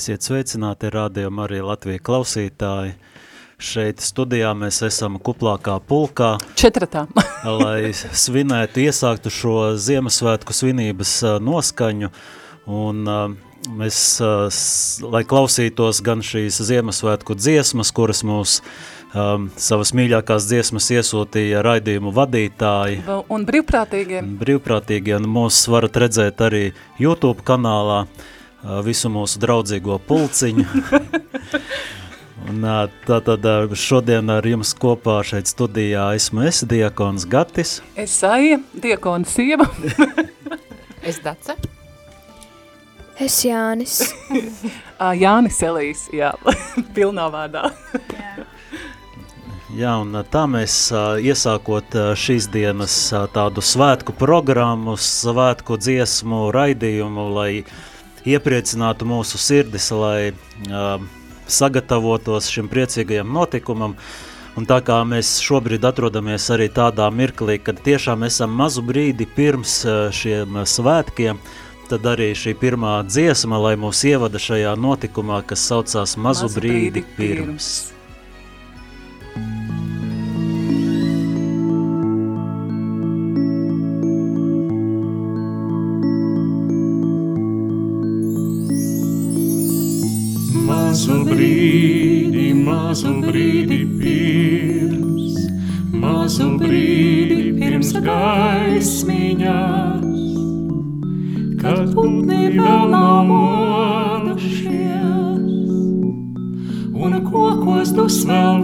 Esiet sveicināti rādījumā arī Latvija klausītāji. Šeit studijā mēs esam kuplākā pulkā. Četratā. lai svinētu, iesāktu šo Ziemassvētku svinības noskaņu. Un mēs, lai klausītos gan šīs Ziemassvētku dziesmas, kuras mūs um, savas mīļākās dziesmas iesūtīja raidījumu vadītāji. Un brīvprātīgie. Brīvprātīgie, un mūs varat redzēt arī YouTube kanālā. Uh, visu mūsu draudzīgo pulciņu. Un, tā tad šodien ar jums kopā šeit studijā esmu es, Diakons Gatis. Es Aija, Diakona sieva. es Dace. Es Jānis. Jānis Elīs, jā, pilnā vārdā. Jā, un tā mēs iesākot šīs dienas tādu svētku programmu, svētku dziesmu raidījumu, lai uh, iepriecinātu mūsu sirdis, lai uh, sagatavotos šim priecīgajam notikumam. Un tā kā mēs šobrīd atrodamies arī tādā mirklī, kad tiešām esam mazu brīdi pirms šiem svētkiem, tad arī šī pirmā dziesma, lai mūs ievada šajā notikumā, kas saucās mazu, mazu brīdi, brīdi pirms. pirms. Vēl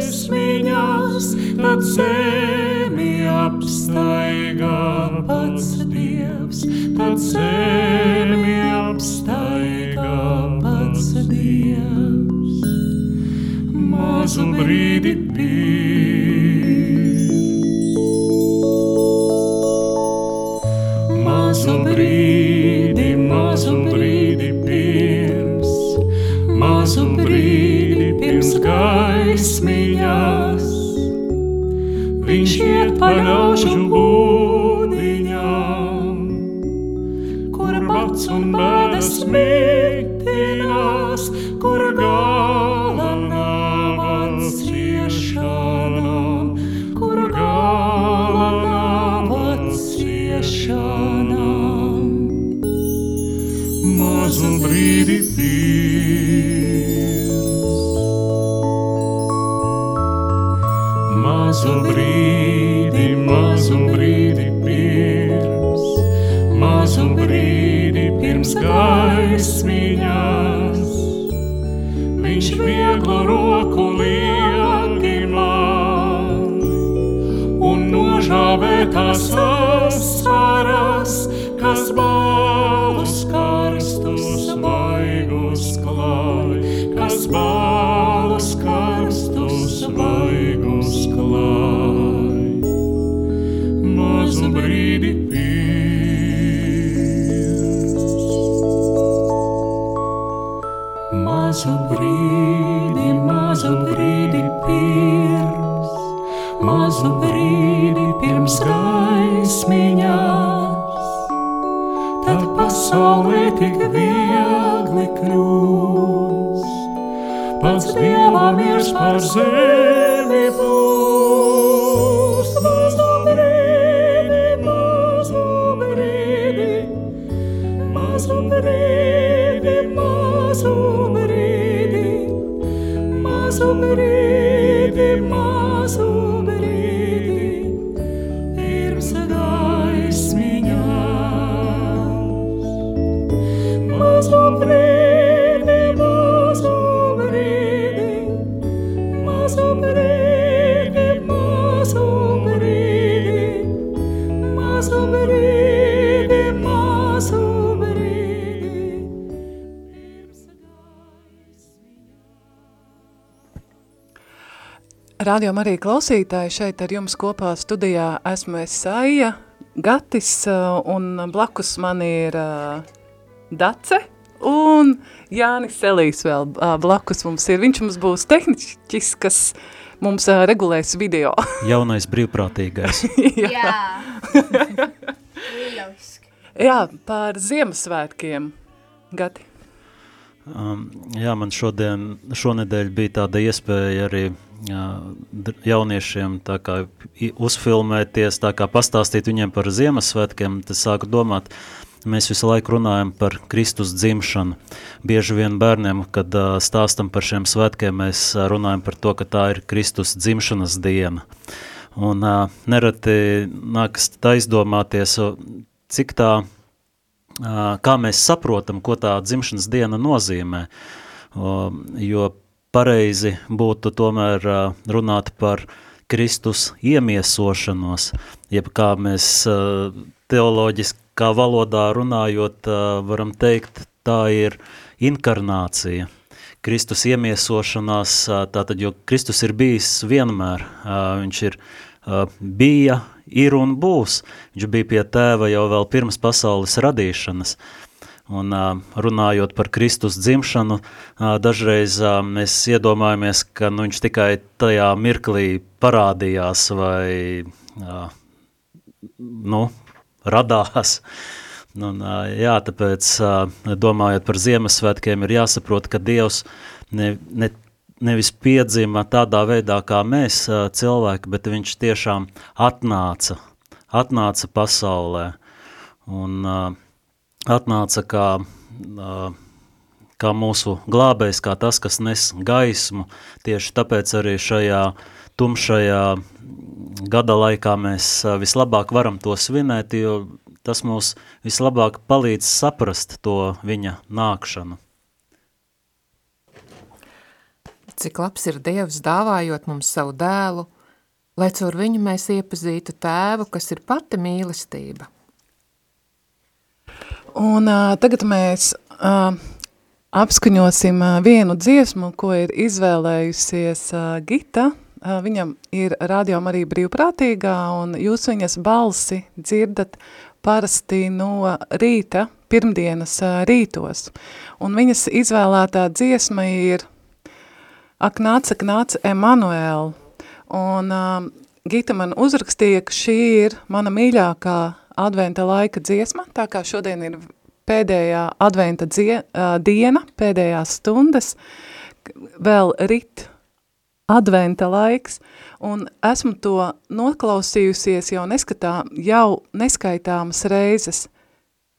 vēsmiņās, tad zemi apstaigā pats Dievs, tad zemi Viņš iet pa ļaužu būdiņām, kur pats un bēdas mitinās, gaismiņās. Viņš vieglu roku lieki man un nožāvētās asaras, pasaulē tik viegli kļūst. Pats Dieva miers par zemi Radio arī klausītāji šeit ar jums kopā studijā esmu es Saija, Gatis un blakus man ir uh, Dace un Jānis Selīs vēl uh, blakus mums ir. Viņš mums būs tehniķis, kas mums regulēs video. Jaunais brīvprātīgais. Jā. Lieliski. Jā, par Ziemassvētkiem, Gati. Um, jā, man šodien, šonedēļ bija tāda iespēja arī uh, jauniešiem kā uzfilmēties, kā pastāstīt viņiem par Ziemassvētkiem, tad sāku domāt, mēs visu laiku runājam par Kristus dzimšanu. Bieži vien bērniem, kad uh, stāstam par šiem svētkiem, mēs uh, runājam par to, ka tā ir Kristus dzimšanas diena. Un uh, nereti nākas tā izdomāties, cik tā kā mēs saprotam, ko tā dzimšanas diena nozīmē. Jo pareizi būtu tomēr runāt par Kristus iemiesošanos, jeb kā mēs teoloģiskā valodā runājot, varam teikt, tā ir inkarnācija. Kristus iemiesošanās, tātad, jo Kristus ir bijis vienmēr, viņš ir bija, ir un būs. Viņš bija pie tēva jau vēl pirms pasaules radīšanas. Un runājot par Kristus dzimšanu, dažreiz mēs iedomājamies, ka nu, viņš tikai tajā mirklī parādījās vai nu, radās. Un, jā, tāpēc domājot par Ziemassvētkiem ir jāsaprot, ka Dievs ne, ne nevis piedzima tādā veidā, kā mēs cilvēki, bet viņš tiešām atnāca, atnāca pasaulē un atnāca kā, kā mūsu glābējs, kā tas, kas nes gaismu. Tieši tāpēc arī šajā tumšajā gada laikā mēs vislabāk varam to svinēt, jo tas mūs vislabāk palīdz saprast to viņa nākšanu. cik labs ir Dievs dāvājot mums savu dēlu, lai caur viņu mēs iepazītu tēvu, kas ir pati mīlestība. Un uh, tagad mēs uh, apskaņosim uh, vienu dziesmu, ko ir izvēlējusies uh, Gita. Uh, viņam ir radiom arī brīvprātīgā, un jūs viņas balsi dzirdat parasti no rīta, pirmdienas uh, rītos. Un viņas izvēlētā dziesma ir ak nāc, ak nāc, Emanuēl. Un uh, Gita man uzrakstīja, ka šī ir mana mīļākā adventa laika dziesma, tā kā šodien ir pēdējā adventa dzie, uh, diena, pēdējās stundas, vēl rit adventa laiks, un esmu to noklausījusies jau neskatā, jau neskaitāmas reizes,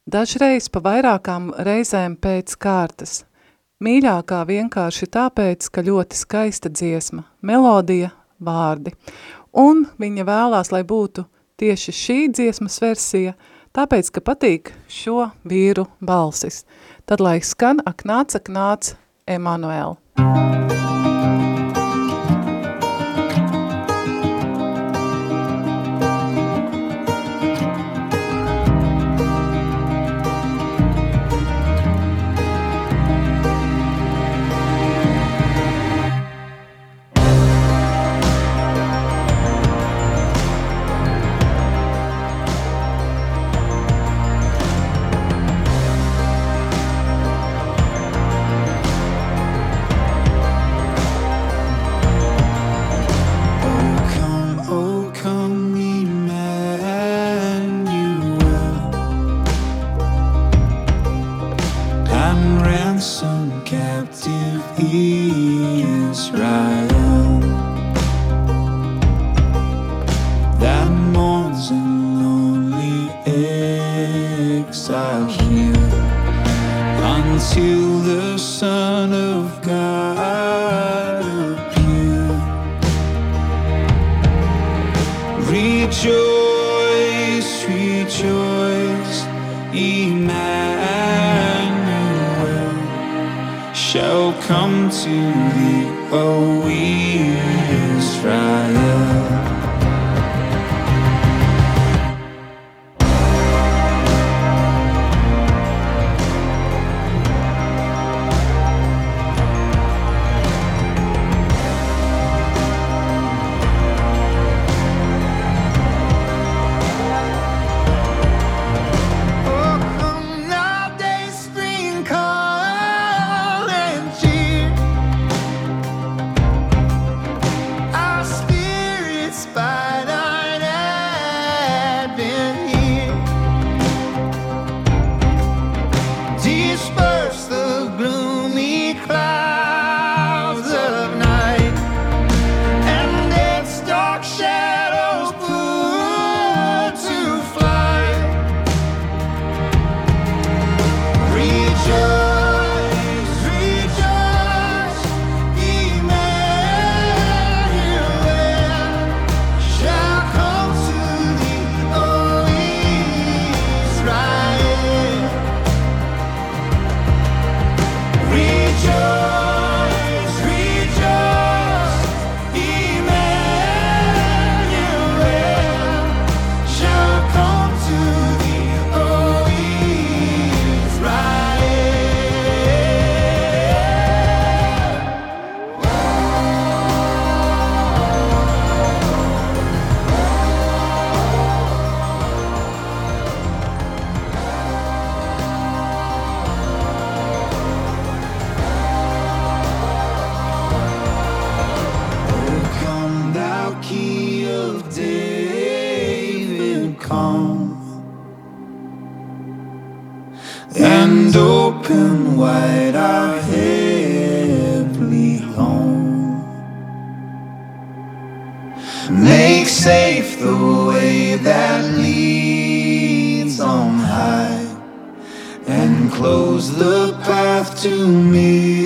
dažreiz pa vairākām reizēm pēc kārtas. Mīļākā vienkārši tāpēc, ka ļoti skaista dziesma, melodija, vārdi. Un viņa vēlās, lai būtu tieši šī dziesmas versija, tāpēc, ka patīk šo vīru balsis. Tad, lai skan, ak nāc, ak nāc, Emanuēl. Safe the way that leads on high and close the path to misery.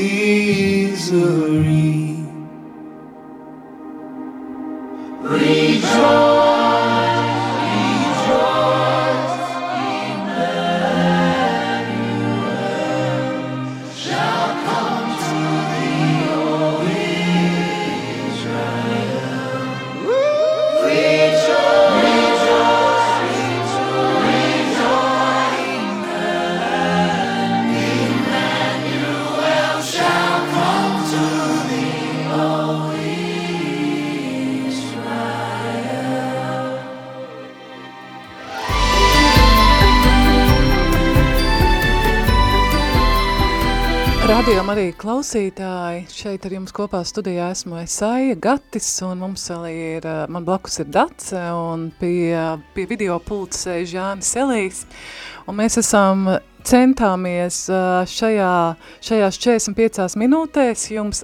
Klausītāji. Šeit ar jums kopā studijā esmu Esaija Gatis, un mums vēl ir, eh, man blakus ir Dace, un pie, pie video pulta sēž Jānis Elīs. Un mēs esam centāmies eh, šajā, šajās 45 minūtēs jums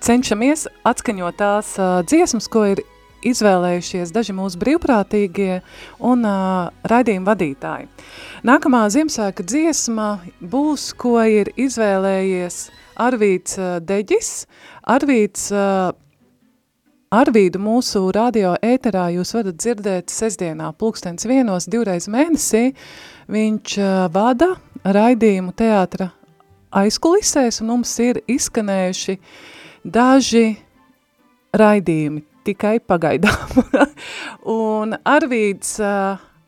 cenšamies atskaņot tās uh, dziesmas, ko ir izvēlējušies daži mūsu brīvprātīgie un uh, raidījuma vadītāji. Nākamā Ziemassvētku dziesma būs, ko ir izvēlējies Arvīts uh, Deģis. Arvīts, uh, Arvīdu mūsu radio ēterā jūs varat dzirdēt sestdienā pulkstens vienos divreiz mēnesī. Viņš uh, vada raidījumu teātra aizkulisēs un mums ir izskanējuši daži raidījumi tikai pagaidām. un Arvīds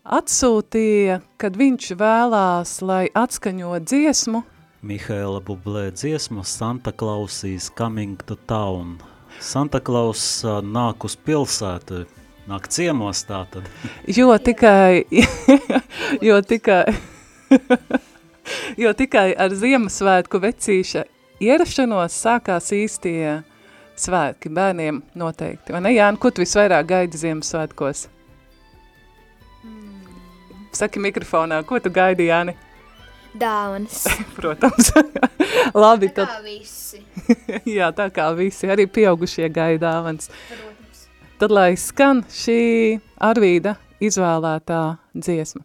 atsūtīja, kad viņš vēlās, lai atskaņo dziesmu. Mihaela Bublē dziesmu Santa Claus is coming to town. Santa Claus uh, nāk uz pilsētu, nāk ciemos tātad. jo tikai, jo tikai, jo tikai ar Ziemassvētku vecīša ierašanos sākās īstie svētki bērniem noteikti. Vai ne, Jāni, ko tu visvairāk gaidi Ziemassvētkos? Mm. Saki mikrofonā, ko tu gaidi, Jāni? Dāvanas. Protams. Labi, Tā tad, kā visi. jā, tā kā visi, arī pieaugušie gaida dāvans. Protams. Tad, lai skan šī Arvīda izvēlētā dziesma.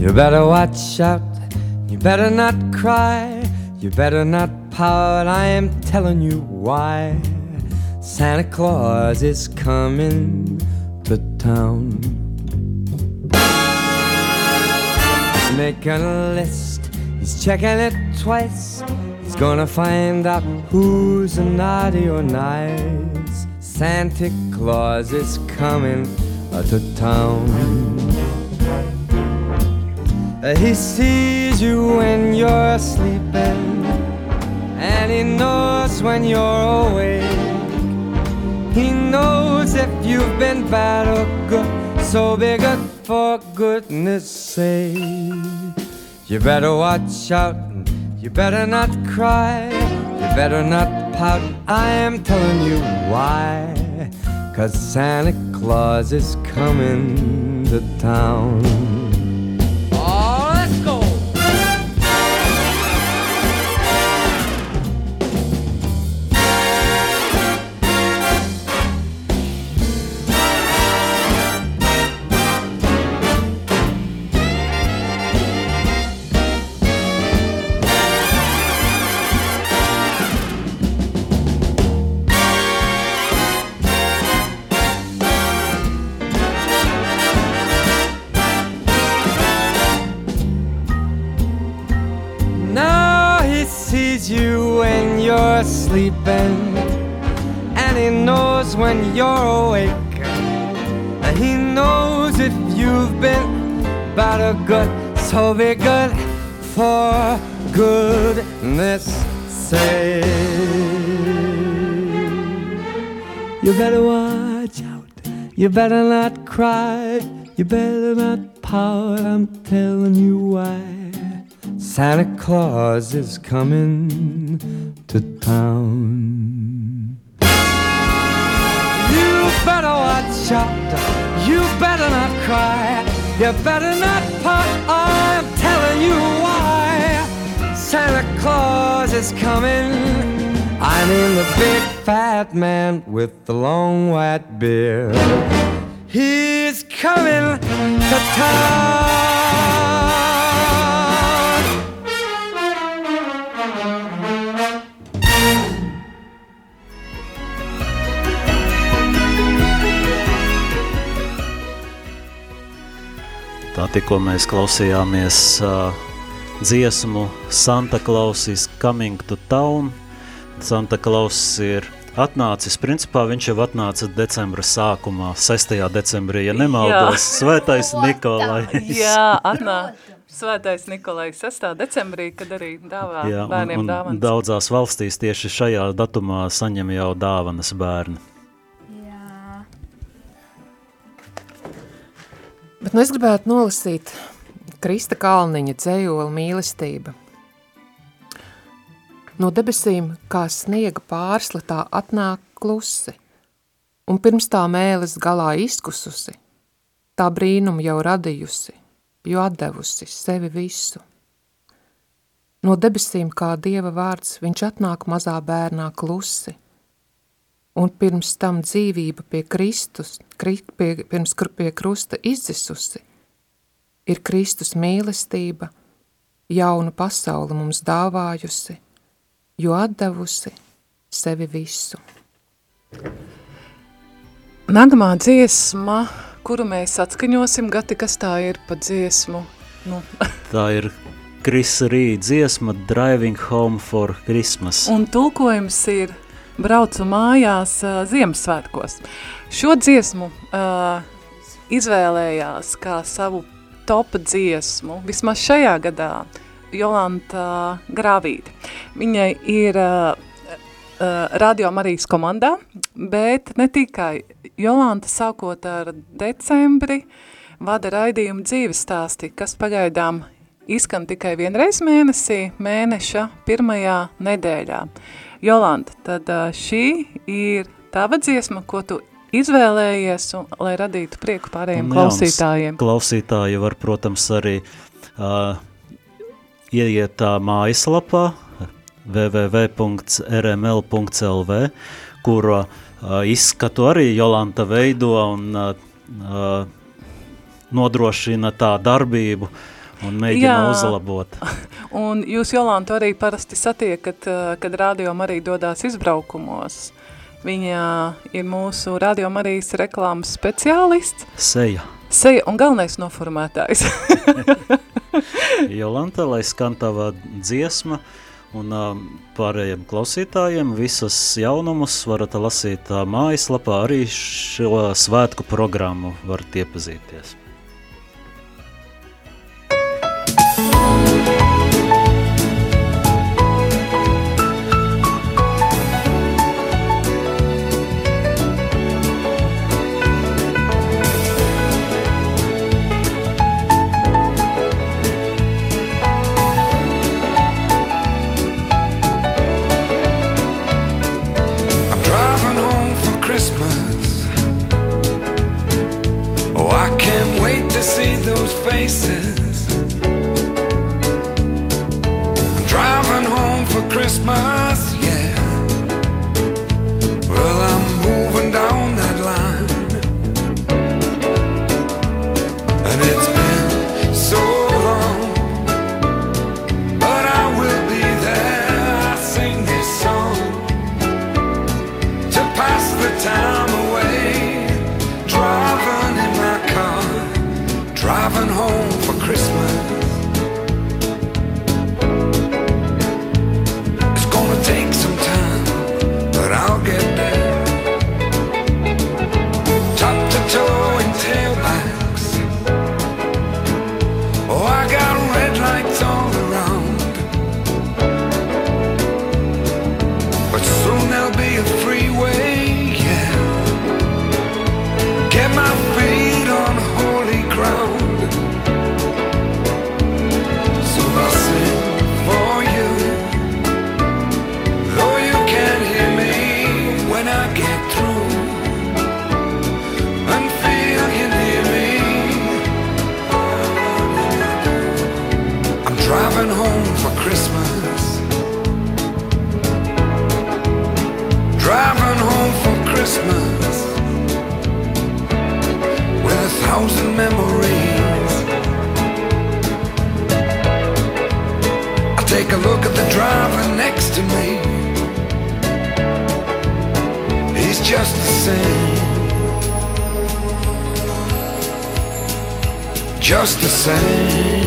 You better watch out, you better not cry, you better not pout, I am telling you why. Santa Claus is coming to town. He's making a list, he's checking it twice. He's gonna find out who's naughty or nice. Santa Claus is coming to town. Uh, He sees you when you're sleeping, and he knows when you're awake. He knows if you've been bad or good, so be good for goodness sake. You better watch out, you better not cry, you better not pout. I am telling you why. Cause Santa Claus is coming to town. Knows when you're awake. And he knows if you've been bad or good, so be good for goodness sake. You better watch out, you better not cry, you better not pout, I'm telling you why. Santa Claus is coming to town. Shelter. You better not cry. You better not pout. I'm telling you why. Santa Claus is coming. I mean the big fat man with the long white beard. He's coming to town. Tā tikko mēs klausījāmies uh, dziesmu Santa Claus is coming to town. Santa Claus ir atnācis, principā viņš jau atnāca decembra sākumā, 6. decembrī, ja nemaldos, svētais Nikolais. Jā, atnāk. Svētais Nikolais 6. decembrī, kad arī dāvā Jā, un, bērniem un dāvanas. daudzās valstīs tieši šajā datumā saņem jau dāvanas bērni. Bet nu es gribētu nolasīt Krista Kalniņa dzējoli mīlestība. No debesīm kā sniega pārsla tā atnāk klusi, un pirms tā mēles galā izkususi, tā brīnumu jau radījusi, jo atdevusi sevi visu. No debesīm kā dieva vārds viņš atnāk mazā bērnā klusi, un pirms tam dzīvība pie Kristus, kri, pie, pirms pie krusta izdzisusi, ir Kristus mīlestība, jaunu pasauli mums dāvājusi, jo atdevusi sevi visu. Nākamā dziesma, kuru mēs atskaņosim, Gati, kas tā ir pa dziesmu? Nu, Tā ir Krisa Rīda dziesma Driving Home for Christmas. un tulkojums ir Braucu mājās uh, Ziemassvētkos. Šo dziesmu uh, izvēlējās kā savu top dziesmu, vismaz šajā gadā, Jolanta Grāvīte. Viņai ir uh, uh, Radio Marijas komandā, bet ne tikai Jolanta sākot ar decembri vada raidījumu dzīves stāsti, kas pagaidām izskan tikai vienreiz mēnesī, mēneša pirmajā nedēļā. Jolanta, tad šī ir tava dziesma, ko tu izvēlējies, un, lai radītu prieku pārējiem klausītājiem. Klausītāji var, protams, arī uh, ieiet tā mājaslapā www.rml.lv, kur uh, izskatu arī Jolanta veido un uh, uh, nodrošina tā darbību un mēģina Jā. uzlabot. Un jūs, Jolantu, arī parasti satiekat, kad Radio Marija dodās izbraukumos. Viņa ir mūsu Radio Marijas reklāmas speciālists, Seja. seja un galvenais noformētājs. Jolanta, lai skan tava dziesma, un pārējiem klausītājiem visas jaunumus varat lasīt mājaslapā, arī šo svētku programmu varat iepazīties. Just the same. Just the same.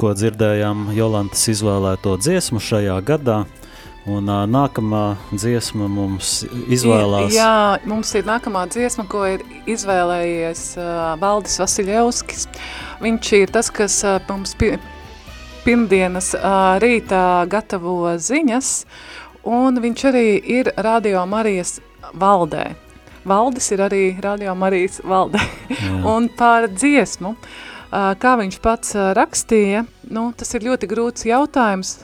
Tikko dzirdējām Jolantas izvēlēto dziesmu šajā gadā, un ā, nākamā dziesma mums izvēlās. Jā, mums ir nākamā dziesma, ko ir izvēlējies uh, Valdis Vasiljevskis. Viņš ir tas, kas uh, mums pi pirmdienas uh, rītā gatavo ziņas, un viņš arī ir Radio Marijas valdē. Valdis ir arī Radio Marijas valdē. un par dziesmu, uh, kā viņš pats rakstīja, nu, tas ir ļoti grūts jautājums,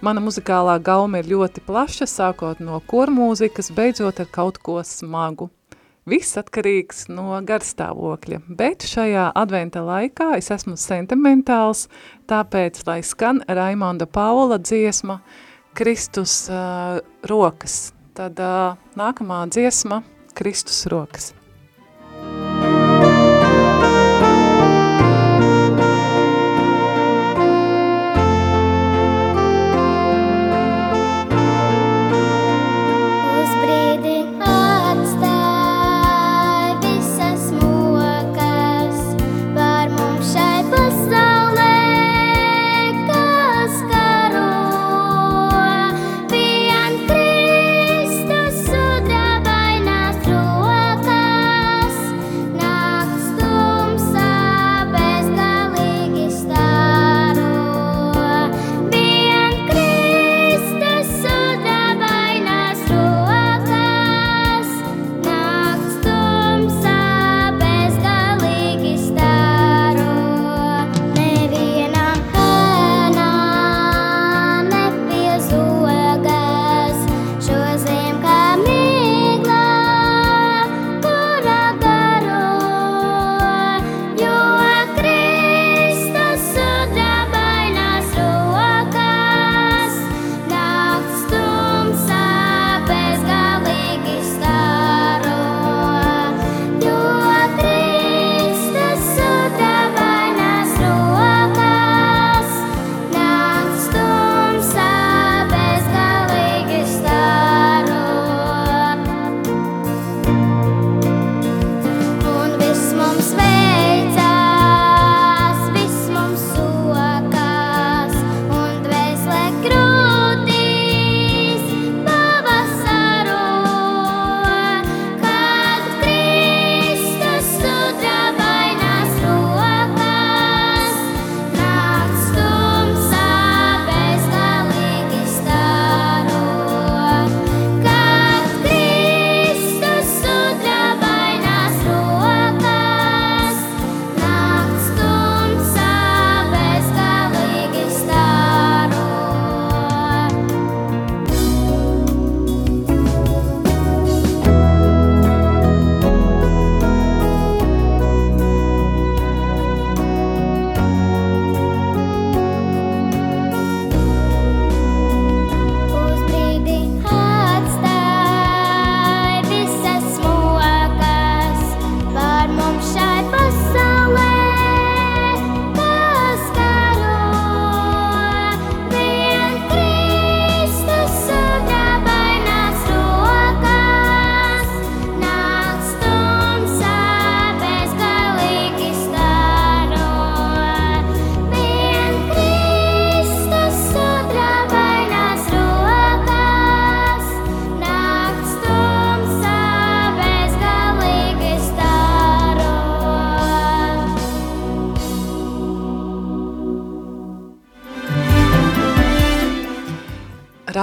Mana muzikālā gauma ir ļoti plaša, sākot no kormūzikas, beidzot ar kaut ko smagu. Viss atkarīgs no garstāvokļa, bet šajā adventa laikā es esmu sentimentāls, tāpēc, lai skan Raimonda Paula dziesma Kristus uh, rokas. Tad uh, nākamā dziesma Kristus rokas.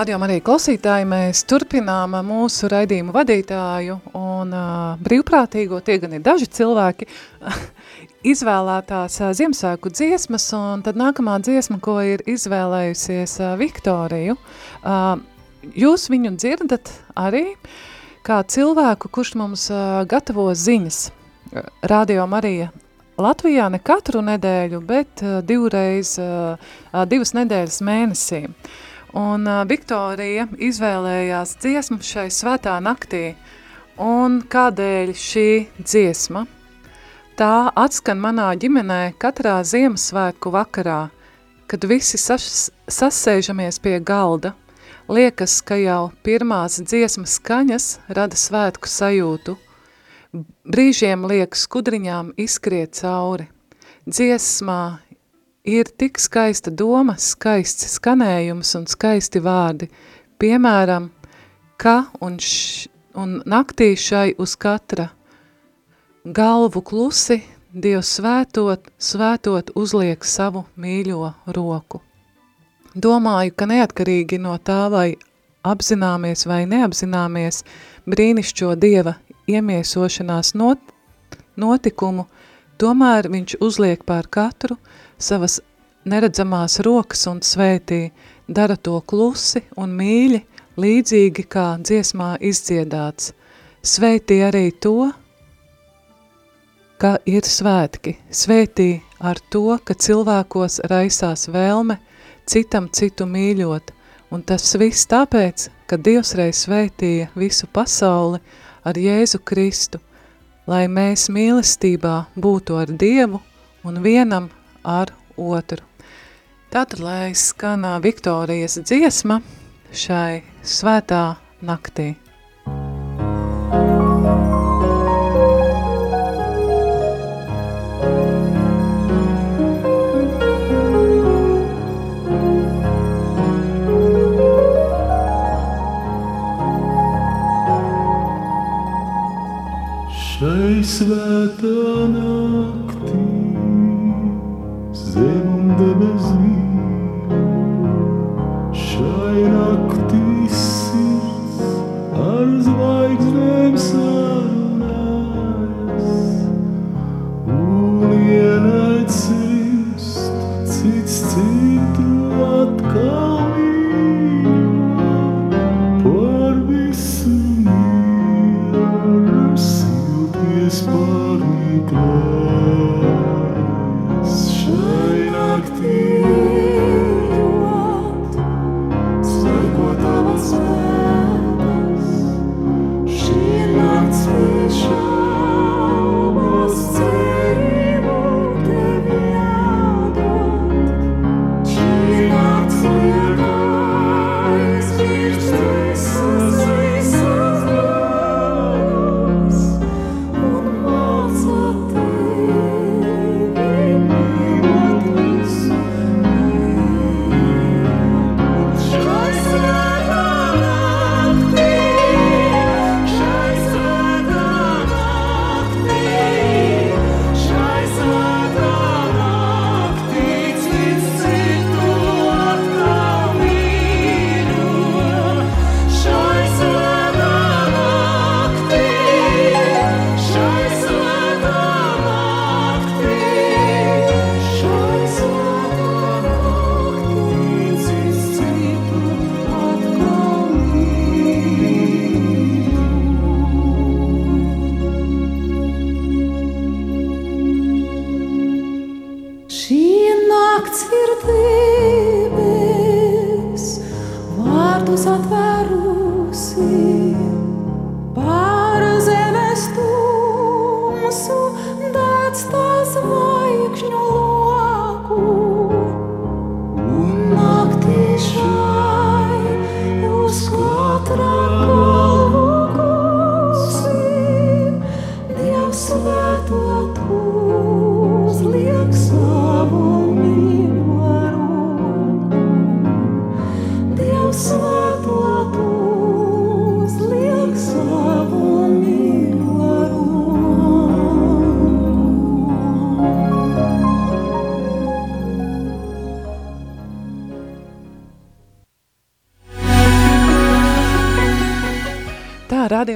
Radio arī klausītāji, mēs turpinām mūsu raidījumu vadītāju un uh, brīvprātīgo, tie gan ir daži cilvēki, izvēlētās uh, Ziemassvētku dziesmas, un tad nākamā dziesma, ko ir izvēlējusies uh, Viktoriju, uh, jūs viņu dzirdat arī kā cilvēku, kurš mums uh, gatavo ziņas. Radio Marija Latvijā ne katru nedēļu, bet uh, divreiz, uh, divas nedēļas mēnesī. Uh, Un uh, Viktorija izvēlējās dziesmu šai svētā naktī. Un kādēļ šī dziesma? Tā atskan manā ģimenē katrā Ziemassvētku vakarā, kad visi sas, sasēžamies pie galda. Liekas, ka jau pirmās dziesmas skaņas rada svētku sajūtu. Brīžiem liekas skudriņām izskriet cauri. Dziesmā ir tik skaista doma, skaists skanējums un skaisti vārdi, piemēram, ka un, š, un naktī šai uz katra galvu klusi Dievs svētot, svētot uzliek savu mīļo roku. Domāju, ka neatkarīgi no tā, vai apzināmies vai neapzināmies brīnišķo Dieva iemiesošanās not, notikumu, tomēr viņš uzliek pār katru – savas neredzamās rokas un svētī, dara to klusi un mīļi, līdzīgi kā dziesmā izdziedāts. Svētī arī to, ka ir svētki, svētī ar to, ka cilvēkos raisās vēlme citam citu mīļot, un tas viss tāpēc, ka Dievs reiz svētīja visu pasauli ar Jēzu Kristu, lai mēs mīlestībā būtu ar Dievu un vienam ar otru. Tātad, lai skanā Viktorijas dziesma šai svētā naktī. Svētā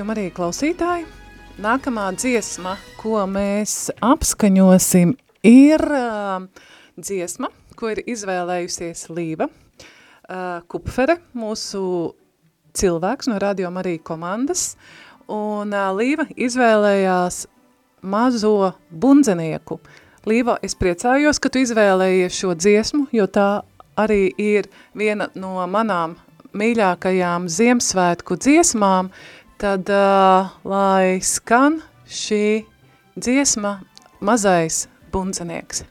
Tā, rādījuma arī klausītāji. Nākamā dziesma, ko mēs apskaņosim, ir uh, dziesma, ko ir izvēlējusies Līva uh, Kupfere, mūsu cilvēks no rādījuma arī komandas, un uh, Līva izvēlējās mazo bundzenieku. Līva, es priecājos, ka tu izvēlējies šo dziesmu, jo tā arī ir viena no manām mīļākajām Ziemassvētku dziesmām, tad uh, lai skan šī dziesma mazais bundzenieks.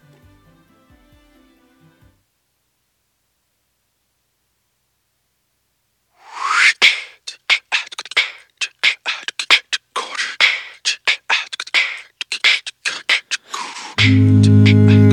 Come,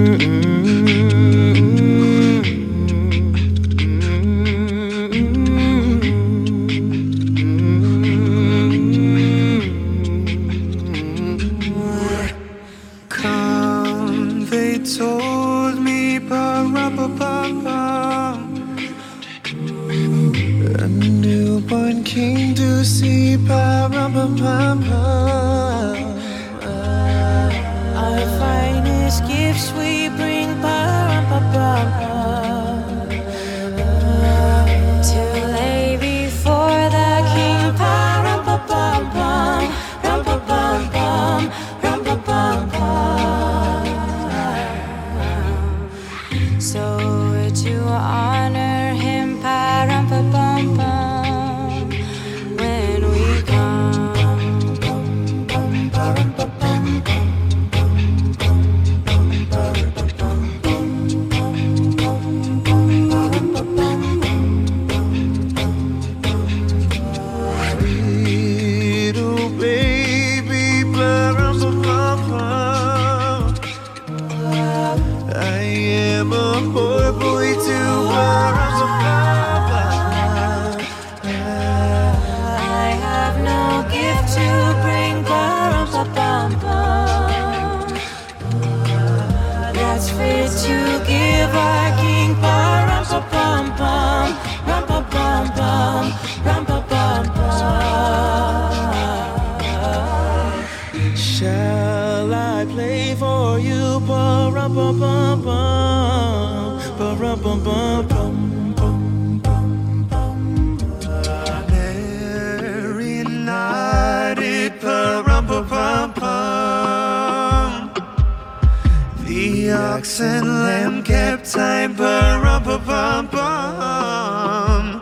ox and lamb kept time, ba-rum-ba-bum-bum.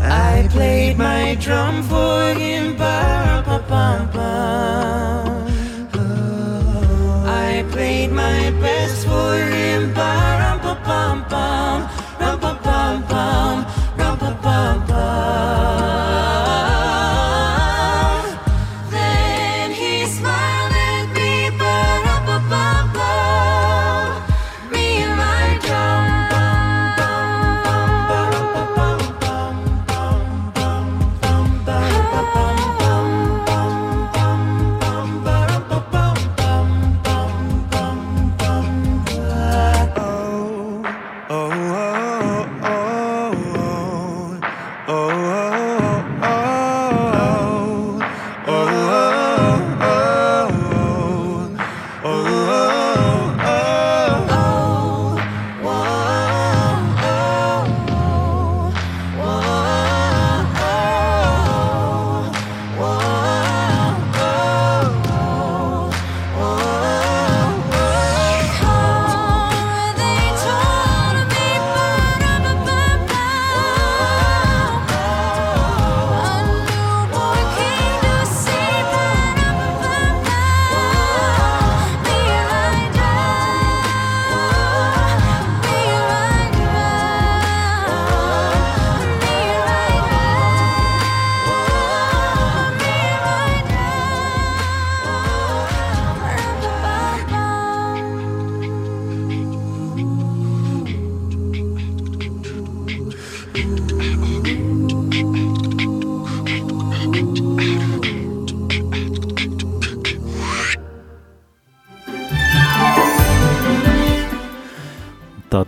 I played my drum for him, ba-rum-ba-bum-bum.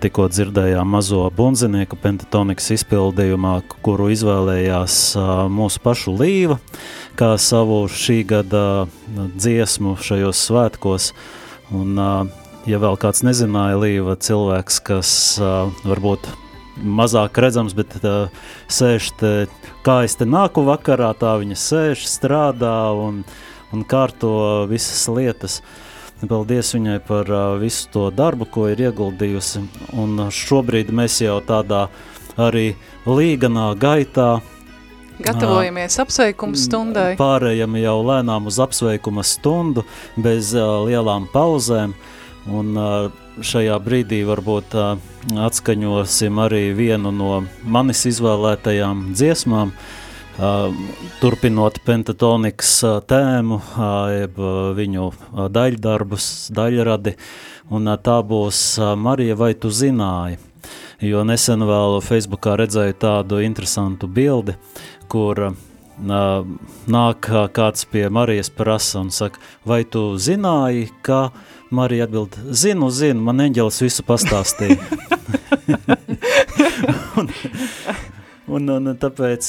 Tikko dzirdējām mazo bunzinieku pentatonikas izpildījumā, kuru izvēlējās mūsu pašu līva, kā savu šī gada dziesmu šajos svētkos. Un, ja vēl kāds nezināja, līva cilvēks, kas varbūt mazāk redzams, bet uh, sēž te, kā es te nāku vakarā, tā viņa sēž, strādā un, un kārto visas lietas. Paldies viņai par visu to darbu, ko ir ieguldījusi. Un šobrīd mēs jau tādā arī līganā gaitā Gatavojamies apsveikuma stundai. Pārējām jau lēnām uz apsveikuma stundu bez uh, lielām pauzēm. Un, uh, šajā brīdī varbūt uh, atskaņosim arī vienu no manis izvēlētajām dziesmām, uh, turpinot pentatonikas uh, tēmu, uh, jeb uh, viņu uh, daļdarbus, daļradi, un uh, tā būs uh, Marija, vai tu zināji? Jo nesen vēl Facebookā redzēju tādu interesantu bildi, kur uh, nāk kāds pie Marijas prasa un saka, vai tu zināji, ka uh, Marija atbild, zinu, zinu, man eņģelis visu pastāstīja. un, un, un tāpēc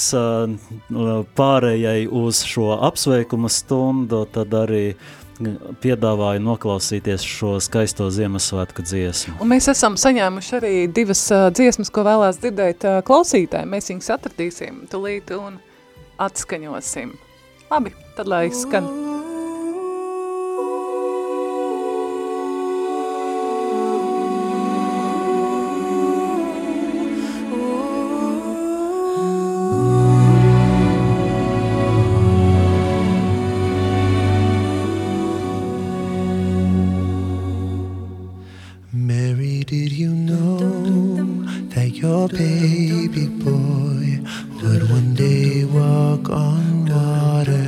pārējai uz šo apsveikuma stundu tad arī piedāvāju noklausīties šo skaisto Ziemassvētku dziesmu. Un mēs esam saņēmuši arī divas uh, dziesmas, ko vēlās dzirdēt uh, klausītāji. Mēs viņus atradīsim tulīt un atskaņosim. Labi, tad lai skan. baby boy would one day walk on water.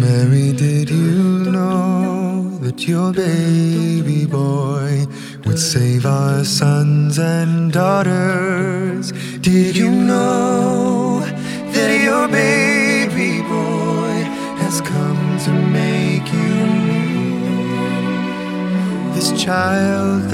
Mary, did you know that your baby boy would save our sons and daughters? Did you know that your baby boy has come to make you new? This child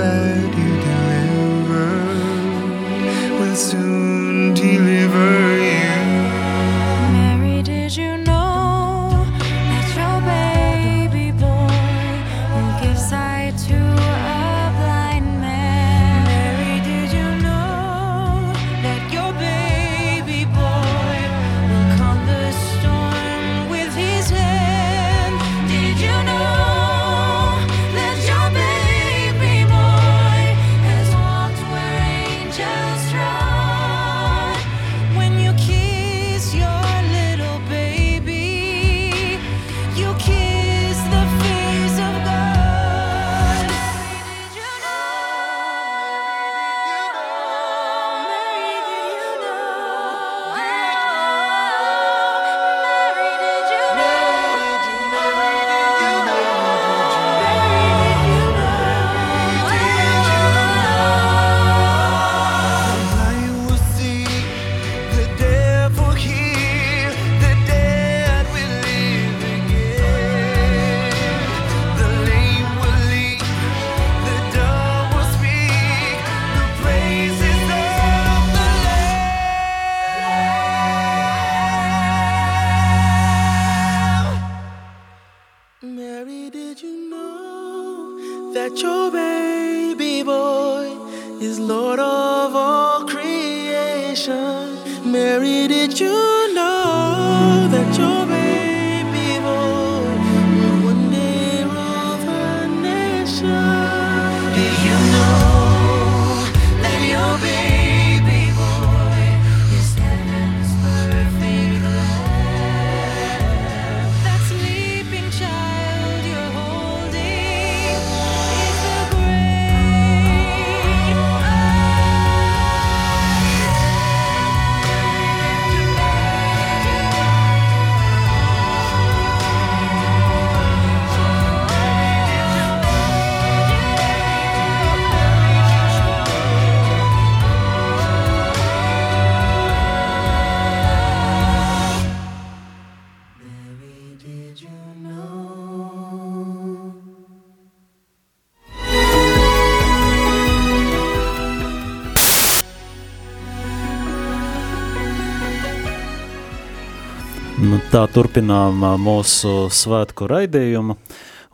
Tā turpinām mūsu svētku raidījumu,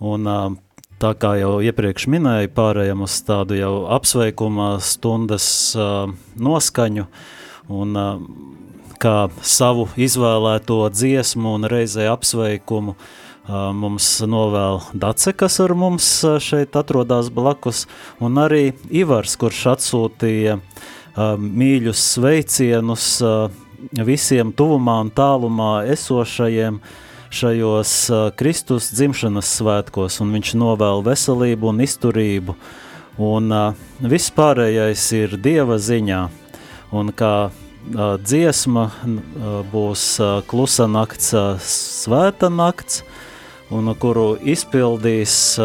un tā kā jau iepriekš minēju, pārējām uz tādu jau apsveikuma stundas noskaņu, un kā savu izvēlēto dziesmu un reizē apsveikumu mums novēl Dace, kas ar mums šeit atrodas blakus, un arī Ivars, kurš atsūtīja mīļus sveicienus visiem tuvumā un tālumā esošajiem šajos Kristus dzimšanas svētkos, un viņš novēl veselību un izturību, un viss pārējais ir Dieva ziņā, un kā dziesma būs klusa nakts, svēta nakts, un kuru izpildīs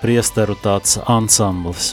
priesteru tāds ansamblis.